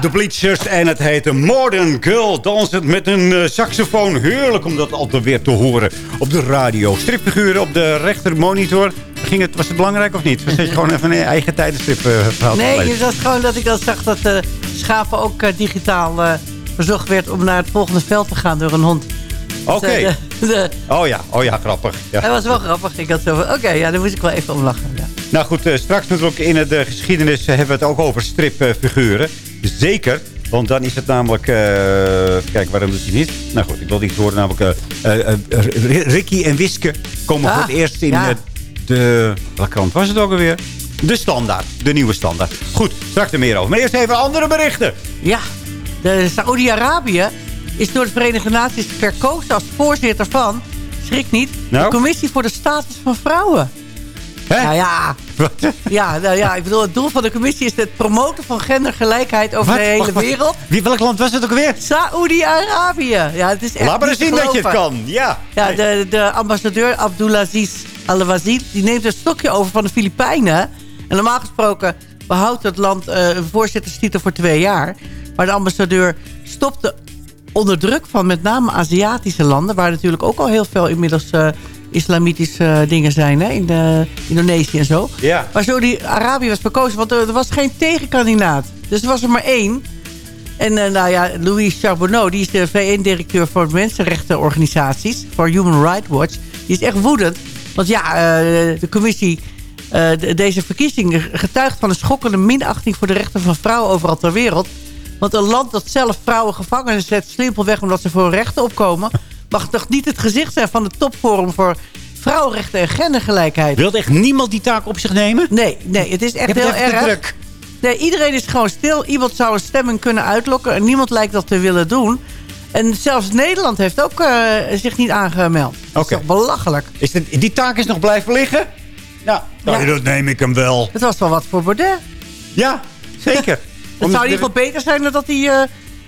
De Bleachers en het heet de Modern Girl. Dansend met een eh, saxofoon. Heerlijk om dat altijd weer te horen op de radio. Stripfiguren op de rechtermonitor. Ging het, was het belangrijk of niet? Was je [laughs] gewoon even een eigen tijdenstrip uh, verhaal Nee, het was gewoon dat ik dan zag dat de schapen ook eh, digitaal eh, verzocht werd om naar het volgende veld te gaan door een hond. Oké. Dus, eh, [laughs] de- Oh ja, oh ja, grappig. Ja. Hij was wel grappig. Ik had zo van, oké, ja, daar moest ik wel even om lachen. Ja. Nou goed, eh, straks natuurlijk in de geschiedenis eh, hebben we het ook over stripfiguren. Zeker, want dan is het namelijk... eh kijk, waarom doet hij niet? Nou goed, ik wil iets horen. Namelijk eh, Ricky en Wiske komen Ah, voor het eerst in ja. de... Welke krant was het ook alweer? De standaard, de nieuwe standaard. Goed, straks er meer over. Maar eerst even andere berichten. Ja, de Saoedi-Arabië is door de Verenigde Naties verkozen als voorzitter van, schrik niet, Nou? de Commissie voor de Status van Vrouwen. Hè? Nou ja, Wat? ja, nou ja, ik bedoel, het doel van de commissie is het promoten van gendergelijkheid over Wat? de hele wereld. Wie, welk land was het ook alweer? Saoedi-Arabië. Ja, het is echt Laat maar eens zien dat je het kan. Ja. Ja, de, de ambassadeur Abdulaziz Al-Wazir... die neemt een stokje over van de Filipijnen. En normaal gesproken behoudt het land eh, een voorzitterstitel voor twee jaar. Maar de ambassadeur stopte onder druk van met name Aziatische landen... waar natuurlijk ook al heel veel inmiddels eh, islamitische eh, dingen zijn... Hè, in eh, Indonesië en zo. Ja. Maar zo die Arabië was verkozen, want er, er was geen tegenkandidaat. Dus er was er maar één. En eh, nou ja, Louis Charbonneau, die is de VN-directeur voor mensenrechtenorganisaties, voor Human Rights Watch. Die is echt woedend. Want ja, de commissie, de- deze verkiezing getuigt van een schokkende minachting voor de rechten van vrouwen overal ter wereld. Want een land dat zelf vrouwen gevangen zet, simpelweg omdat ze voor hun rechten opkomen, mag toch niet het gezicht zijn van de topforum voor vrouwenrechten en gendergelijkheid. Wil echt niemand die taak op zich nemen? Nee, nee, het is echt Ik heb heel het erg. druk. Nee, iedereen is gewoon stil. Iemand zou een stemming kunnen uitlokken. En niemand lijkt dat te willen doen. En zelfs Nederland heeft ook eh, zich niet aangemeld. Dat Oké. toch belachelijk. Is het, die taak is nog blijven liggen? Nou, Ja. dat neem ik hem wel. Het was wel wat voor Baudet. Ja, zeker. [laughs] Het Om- zou in ieder geval beter zijn dan dat die, eh,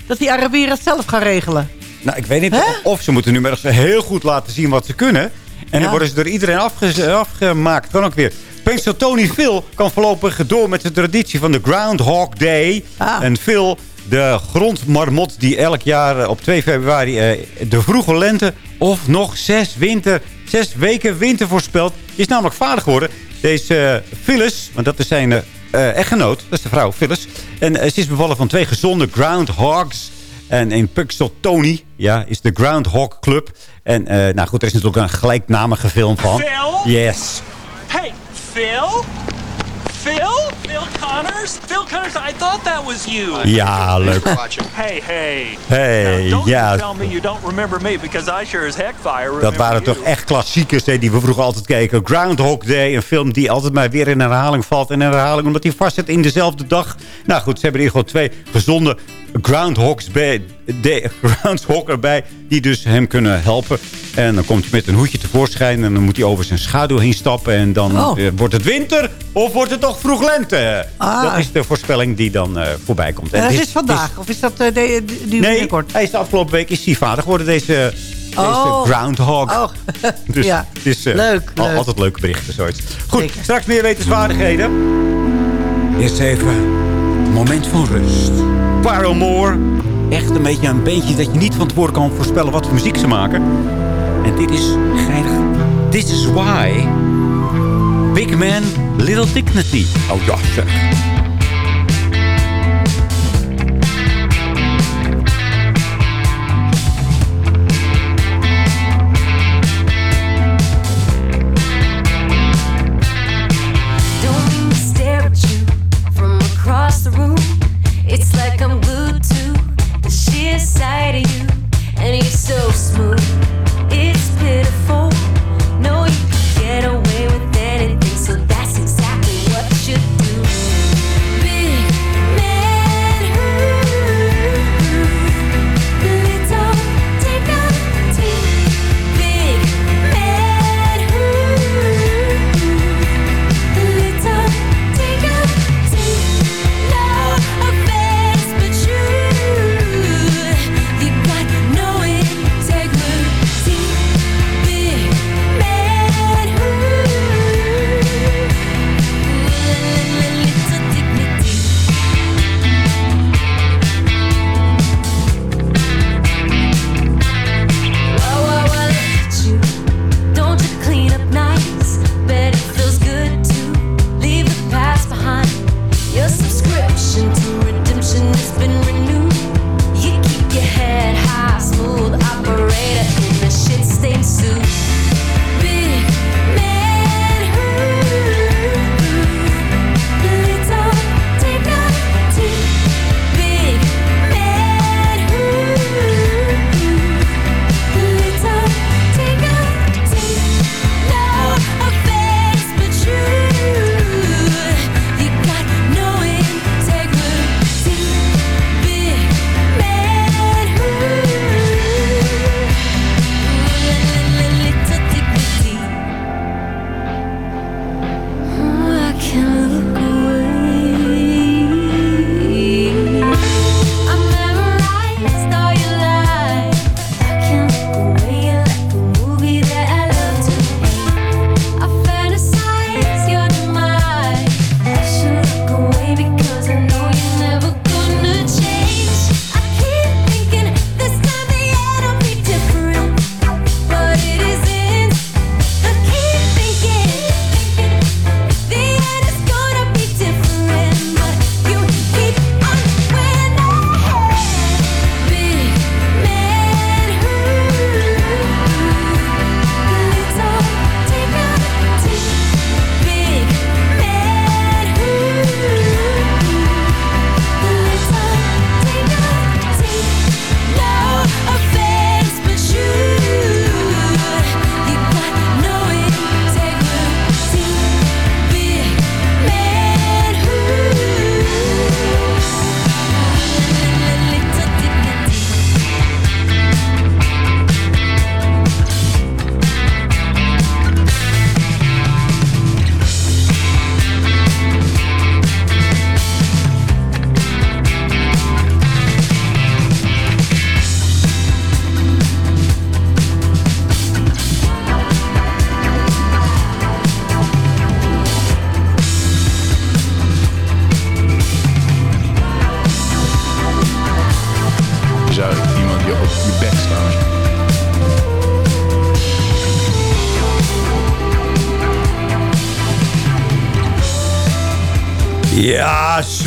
dat die Arabieren het zelf gaan regelen. Nou, ik weet niet. Of ze moeten nu maar eens heel goed laten zien wat ze kunnen. En dan worden ze door iedereen afge- afgemaakt. Kan ook weer. Prins Tony Phil kan voorlopig door met de traditie van de Groundhog Day. Ah. En Phil, de grondmarmot die elk jaar eh, op 2 februari eh, de vroege lente of nog zes, winter, zes weken winter voorspelt, is namelijk vader geworden. Deze eh, Phyllis, want dat is zijn eh, echtgenoot, dat is de vrouw Phyllis. En ze is bevallen van twee gezonde groundhogs. En in Tony ja, is de Groundhog Club. En eh, nou goed, er is natuurlijk een gelijknamige film van. Phil? Yes. Hey, Phil? Phil? Phil Connors? Phil Connors, I thought that was you. Ja, leuk. Hey, hey. Hey, Now, don't ja. tell me you don't remember me, because I sure as heck fire Dat waren you. toch echt klassiekers hè, die we vroeger altijd keken. Groundhog Day, een film die altijd maar weer in herhaling valt. En in herhaling omdat hij vastzit in dezelfde dag. Nou goed, ze hebben hier gewoon twee gezonde groundhogs bij, de, groundhog erbij. Die dus hem kunnen helpen. En dan komt hij met een hoedje tevoorschijn. En dan moet hij over zijn schaduw heen stappen. En dan Oh. eh, wordt het winter of wordt het toch vroeg lente. Ah. Dat is de voorspelling die dan eh, voorbij komt. En dat dit is vandaag? Of is dat eh, de, Nee, binnenkort? hij is de afgelopen week is hij vader geworden, deze, deze Oh. groundhog. Oh, [laughs] Dus ja. het is eh, Leuk, al- leuk. altijd leuke berichten, zoiets. Goed, Zeker. straks meer wetenswaardigheden. Eerst even een moment van rust. Paramore. Echt een beetje een beentje dat je niet van tevoren kan voorspellen wat voor muziek ze maken. En dit is geinig. This is why. Big Man, Little Dignity. Oh ja, zeg. Sight of you, and you're so smooth. It's pitiful.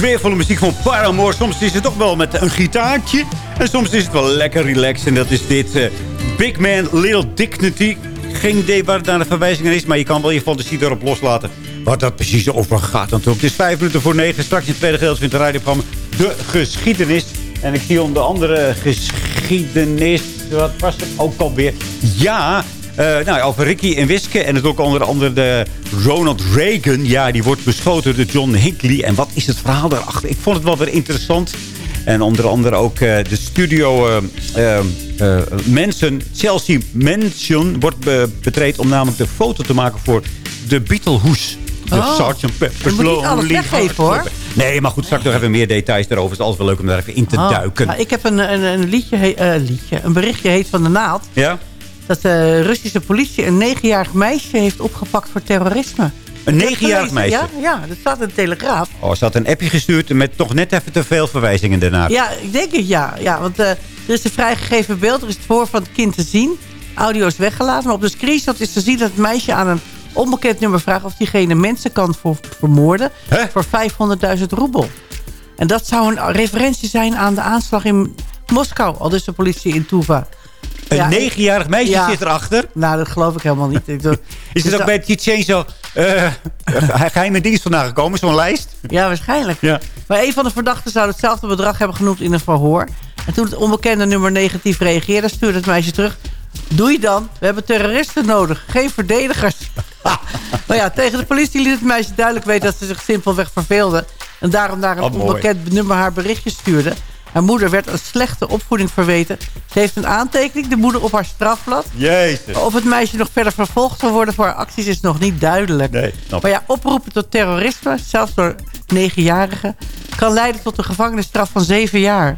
Sfeervolle muziek van Paramore. Soms is het toch wel met een gitaartje. En soms is het wel lekker relaxed. En dat is dit eh, Big Man Little Dignity. Geen idee waar daar de verwijzing naar is. Maar je kan wel je fantasie erop loslaten. Wat dat precies over gaat natuurlijk. Het is vijf minuten voor negen. Straks in het tweede vindt het radioprogramma De Geschiedenis. En ik zie onder andere geschiedenis. Wat was het ook alweer? Ja, nou, over Ricky en Wiske. En het ook onder andere de Ronald Reagan. Ja, die wordt beschoten door John Hinckley. En wat is het verhaal daarachter? Ik vond het wel weer interessant. En onder andere ook eh, de studio eh, eh, eh, Mansion, Chelsea Mansion, wordt be betreed om namelijk de foto te maken voor de Beetlehoes. De Oh. Sgt. Pepper's Lonely hoor. Nee, maar goed, straks nog even meer details daarover. Het is altijd wel leuk om daar even in te Oh. duiken. Nou, ik heb een, een, een liedje, he- eh, liedje, een berichtje heet van de naald. Ja? Dat de Russische politie een negenjarig meisje heeft opgepakt voor terrorisme. Een negenjarig meisje? Ja, ja, dat staat in de Telegraaf. Oh, ze had een appje gestuurd met toch net even te veel verwijzingen daarna. Ja, ik denk het ja. ja want eh, er is een vrijgegeven beeld. Er is het voor van het kind te zien. Audio is weggelaten. Maar op de screenshot is te zien dat het meisje aan een onbekend nummer vraagt... of diegene mensen kan voor, vermoorden voor 500.000 roebel. En dat zou een referentie zijn aan de aanslag in Moskou. Al dus de politie in Tuva. Een Ja, negenjarig meisje ja. zit erachter. Nou, dat geloof ik helemaal niet. [laughs] Ik doe- Is het Dus ook bij Chichenzo uh, geheime dienst vandaan gekomen, zo'n lijst? Ja, waarschijnlijk. Ja. Maar een van de verdachten zou hetzelfde bedrag hebben genoemd in een verhoor. En toen het onbekende nummer negatief reageerde, stuurde het meisje terug. Doei dan, we hebben terroristen nodig, geen verdedigers. maar [laughs] ja, tegen de politie liet het meisje duidelijk weten dat ze zich simpelweg verveelde. En daarom naar een Oh, mooi. onbekend nummer haar berichtje stuurde. Haar moeder werd een slechte opvoeding verweten. Ze heeft een aantekening, de moeder op haar strafblad. Jezus. Of het meisje nog verder vervolgd zal worden voor haar acties is nog niet duidelijk. Nee, snap maar ja, oproepen tot terrorisme, zelfs door negenjarigen... kan leiden tot een gevangenisstraf van zeven jaar.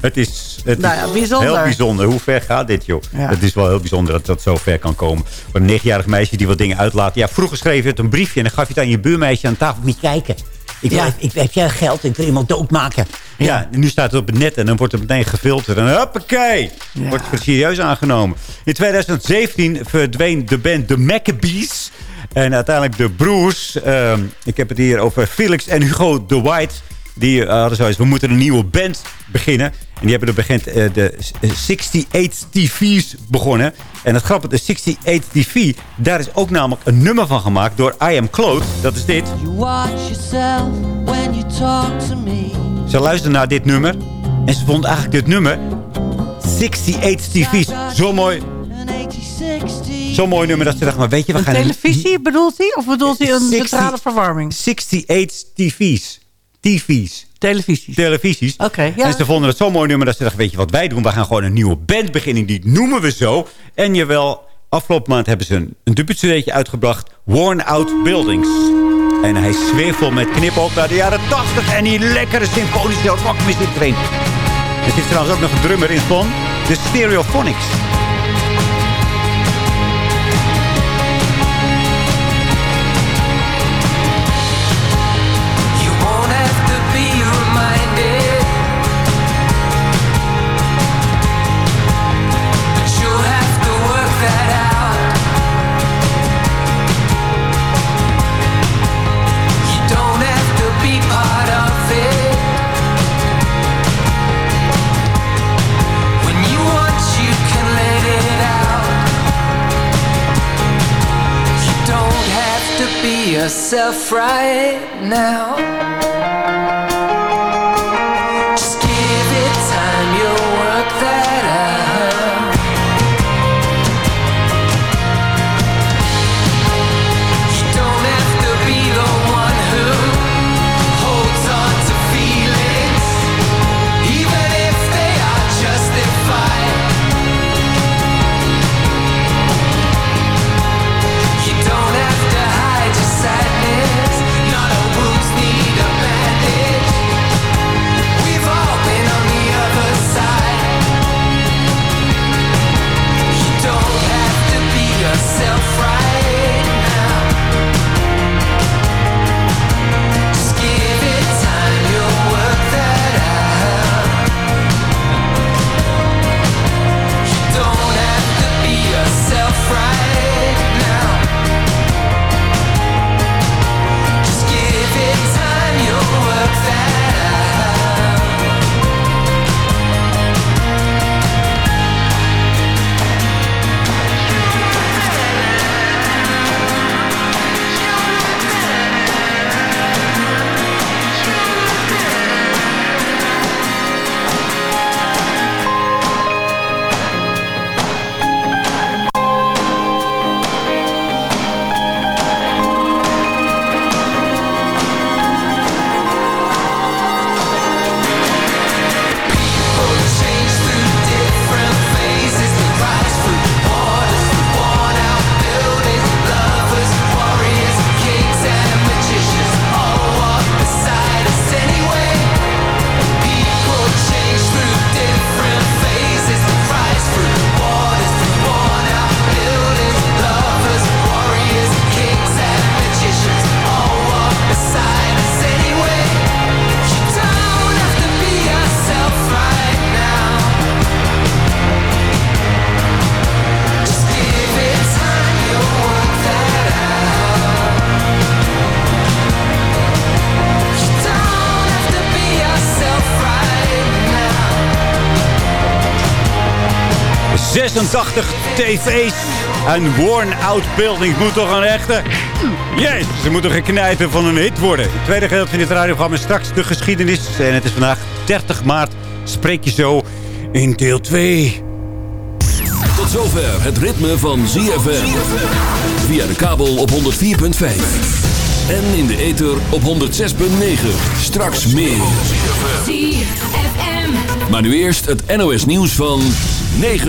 Het is, het Nou is bijzonder. heel bijzonder. Hoe ver gaat dit, joh? Ja. Het is wel heel bijzonder dat dat zo ver kan komen. Maar een negenjarig meisje die wat dingen uitlaat. Ja, vroeger schreef je het een briefje en dan gaf je het aan je buurmeisje aan tafel. Moet je kijken. Ik, Ja. ik, heb jij geld? Ik wil iemand doodmaken. Ja. en nu staat het op het net en dan wordt het meteen gefilterd. En hoppakee, Ja. wordt het serieus aangenomen. In 2017 verdween de band The Maccabees. En uiteindelijk de broers. ehm, ik heb het hier over Felix en Hugo de White. Die eh, hadden zoiets, we moeten een nieuwe band beginnen. En die hebben er begint eh, de eh, 68 TV's begonnen. En het grappige, de 68 TV, daar is ook namelijk een nummer van gemaakt door I Am Clothes. Dat is dit. You watch yourself when you talk to me. Ze luisterde naar dit nummer. En ze vond eigenlijk dit nummer, 68 TV's, zo mooi. An 8060. Zo'n mooi nummer dat ze dacht, maar weet je, we Een gaan... televisie bedoelt hij? Of bedoelt hij een 60 centrale verwarming? 68 TV's. TV's. Televisies. Televisies. Oké, ja. En ze vonden het zo'n mooi nummer dat ze dachten, weet je wat wij doen? We gaan gewoon een nieuwe band beginnen. Die noemen we zo. En jawel, afgelopen maand hebben ze een, een debuutcd'tje uitgebracht. Worn Out Buildings. En hij zweeft vol met knipoog naar de jaren 80. En die lekkere symfonische rockmuziek erin. Er zit trouwens ook nog een drummer in van de Stereophonics. Yourself right now. 86 tv's. En worn-out buildings moet toch een echte... Jezus, ze moeten geknijpen van een hit worden. Het tweede gedeelte van dit radioprogramma is straks de geschiedenis. En het is vandaag 30 maart. Spreek je zo in deel 2. Tot zover het ritme van ZFM. Via de kabel op 104.5. En in de ether op 106.9. Straks meer. ZFM. Maar nu eerst het NOS nieuws van 9